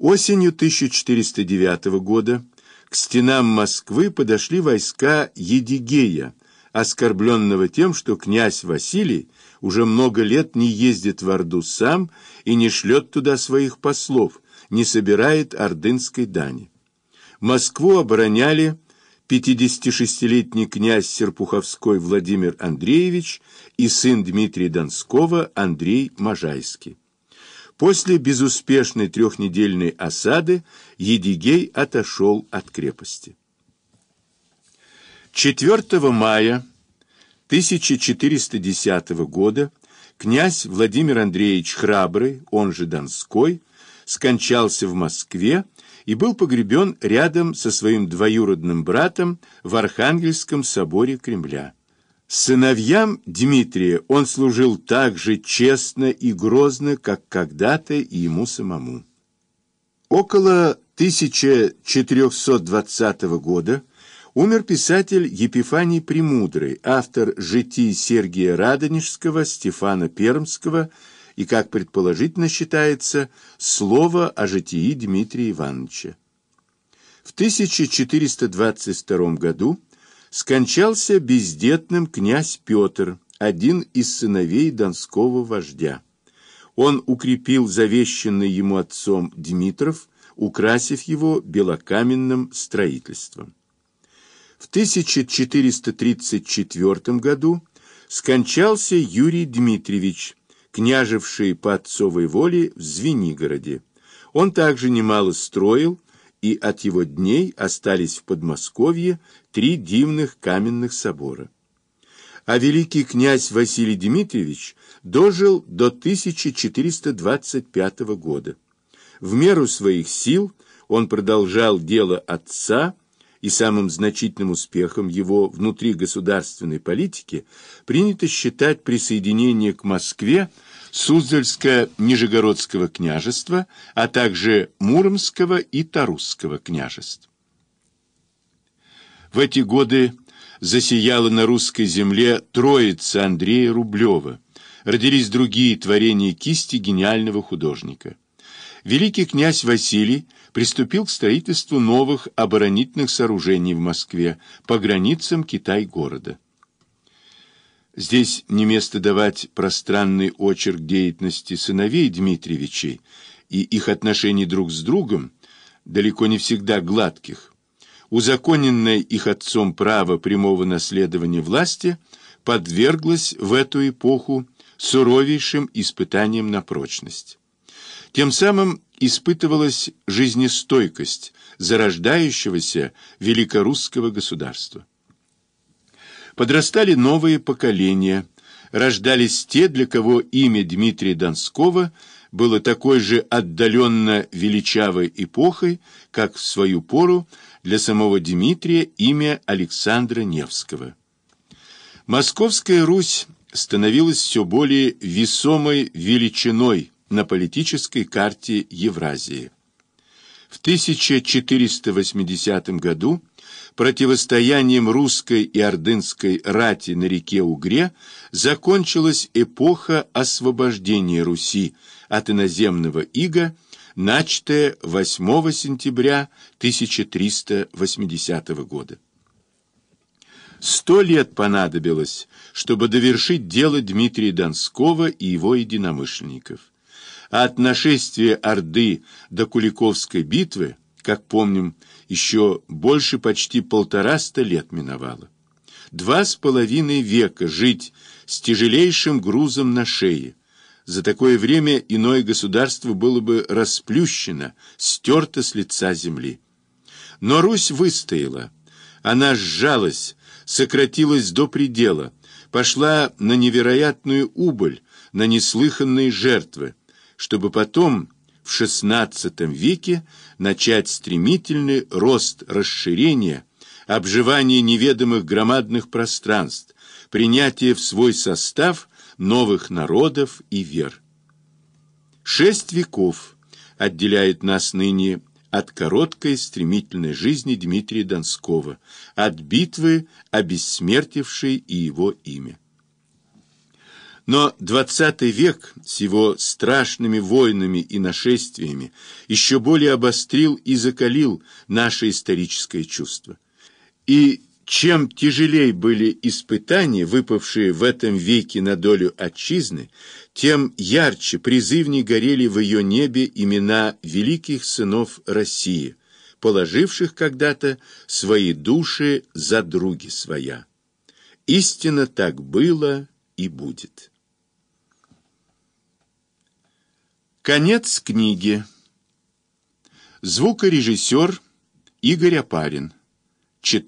Осенью 1409 года к стенам Москвы подошли войска Едигея, оскорбленного тем, что князь Василий уже много лет не ездит в Орду сам и не шлет туда своих послов, не собирает ордынской дани. Москву обороняли 56-летний князь Серпуховской Владимир Андреевич и сын Дмитрия Донского Андрей Можайский. После безуспешной трехнедельной осады Едигей отошел от крепости. 4 мая 1410 года князь Владимир Андреевич Храбрый, он же Донской, скончался в Москве и был погребен рядом со своим двоюродным братом в Архангельском соборе Кремля. Сыновьям Дмитрия он служил так же честно и грозно, как когда-то и ему самому. Около 1420 года умер писатель Епифаний Премудрый, автор житий Сергия Радонежского, Стефана Пермского и, как предположительно считается, слово о житии Дмитрия Ивановича. В 1422 году скончался бездетным князь Петр, один из сыновей донского вождя. Он укрепил завещанный ему отцом Дмитров, украсив его белокаменным строительством. В 1434 году скончался Юрий Дмитриевич, княжевший по отцовой воле в Звенигороде. Он также немало строил, и от его дней остались в Подмосковье три дивных каменных собора. А великий князь Василий Дмитриевич дожил до 1425 года. В меру своих сил он продолжал дело отца, и самым значительным успехом его внутригосударственной политики принято считать присоединение к Москве Суздальско-Нижегородского княжества, а также Муромского и Тарусского княжеств. В эти годы засияла на русской земле троица Андрея Рублева, родились другие творения кисти гениального художника. Великий князь Василий приступил к строительству новых оборонительных сооружений в Москве по границам Китай-города. Здесь не место давать пространный очерк деятельности сыновей Дмитриевичей и их отношений друг с другом, далеко не всегда гладких. Узаконенное их отцом право прямого наследования власти подверглось в эту эпоху суровейшим испытаниям на прочность. Тем самым испытывалась жизнестойкость зарождающегося великорусского государства. Подрастали новые поколения, рождались те, для кого имя Дмитрия Донского было такой же отдаленно величавой эпохой, как в свою пору для самого Дмитрия имя Александра Невского. Московская Русь становилась все более весомой величиной на политической карте Евразии. В 1480 году противостоянием русской и ордынской рати на реке Угре закончилась эпоха освобождения Руси от иноземного ига, начатая 8 сентября 1380 года. Сто лет понадобилось, чтобы довершить дело Дмитрия Донского и его единомышленников от нашествия Орды до Куликовской битвы, как помним, еще больше почти полтораста лет миновало. Два с половиной века жить с тяжелейшим грузом на шее. За такое время иное государство было бы расплющено, стерто с лица земли. Но Русь выстояла. Она сжалась, сократилась до предела, пошла на невероятную убыль, на неслыханные жертвы, чтобы потом в XVI веке начать стремительный рост расширения, обживание неведомых громадных пространств, принятие в свой состав новых народов и вер. Шесть веков отделяет нас ныне от короткой стремительной жизни Дмитрия Донского, от битвы, обессмертившей и его имя. Но XX век с его страшными войнами и нашествиями еще более обострил и закалил наше историческое чувство. И чем тяжелее были испытания, выпавшие в этом веке на долю отчизны, тем ярче, призывней горели в ее небе имена великих сынов России, положивших когда-то свои души за други своя. Истинно так было и будет. Конец книги. Звукорежиссер Игорь Апарин. Читал